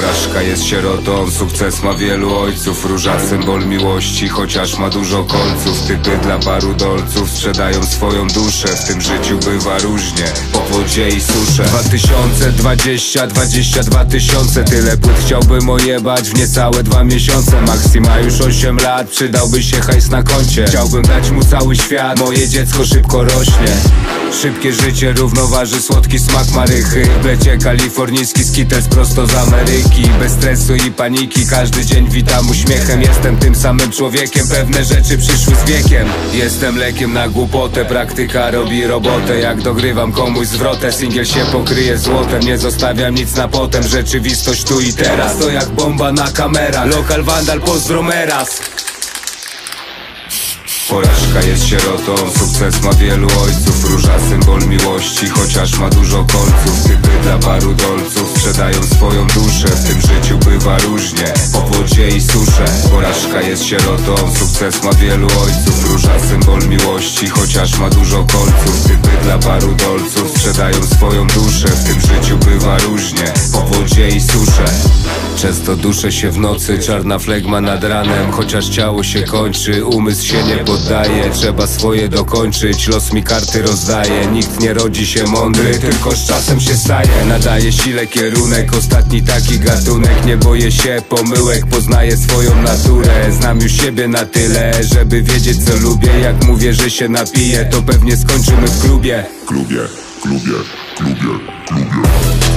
Porażka jest sierotą, sukces ma wielu ojców. Róża symbol miłości, chociaż ma dużo kolców. Typy dla paru dolców sprzedają swoją duszę. W tym życiu bywa różnie, po wodzie i susze. 2020, 22 tysiące. Tyle płyt chciałbym ojebać w niecałe dwa miesiące. Maxi ma już 8 lat, przydałby się hajs na koncie. Chciałbym dać mu cały świat, moje dziecko szybko rośnie Szybkie życie równoważy słodki smak marychy. W lecie kalifornijski skites prosto z Ameryki. Bez stresu i paniki, każdy dzień witam uśmiechem. Jestem tym samym człowiekiem, pewne rzeczy przyszły z wiekiem. Jestem lekiem na głupotę, praktyka robi robotę. Jak dogrywam komuś zwrotę, singiel się pokryje złotem. Nie zostawiam nic na potem, rzeczywistość tu i teraz. To jak bomba na kamerach, lokal vandal pozdro meras Porażka jest sierotą, sukces ma wielu ojców Róża symbol miłości, chociaż ma dużo kolców. Typy dla paru dolców sprzedają swoją duszę W tym życiu bywa różnie, po wodzie i susze. Porażka jest sierotą, sukces ma wielu ojców Róża symbol miłości, chociaż ma dużo kolców. Typy dla paru dolców sprzedają swoją duszę W tym życiu bywa różnie, po wodzie i susze Często duszę się w nocy, czarna flegma nad ranem. Chociaż ciało się kończy, umysł się nie poddaje. Trzeba swoje dokończyć, los mi karty rozdaje. Nikt nie rodzi się mądry, tylko z czasem się staje. Nadaje sile kierunek, ostatni taki gatunek. Nie boję się pomyłek, poznaję swoją naturę. Znam już siebie na tyle, żeby wiedzieć co lubię. Jak mówię, że się napiję, to pewnie skończymy w klubie. Klubie, klubie, klubie, klubie.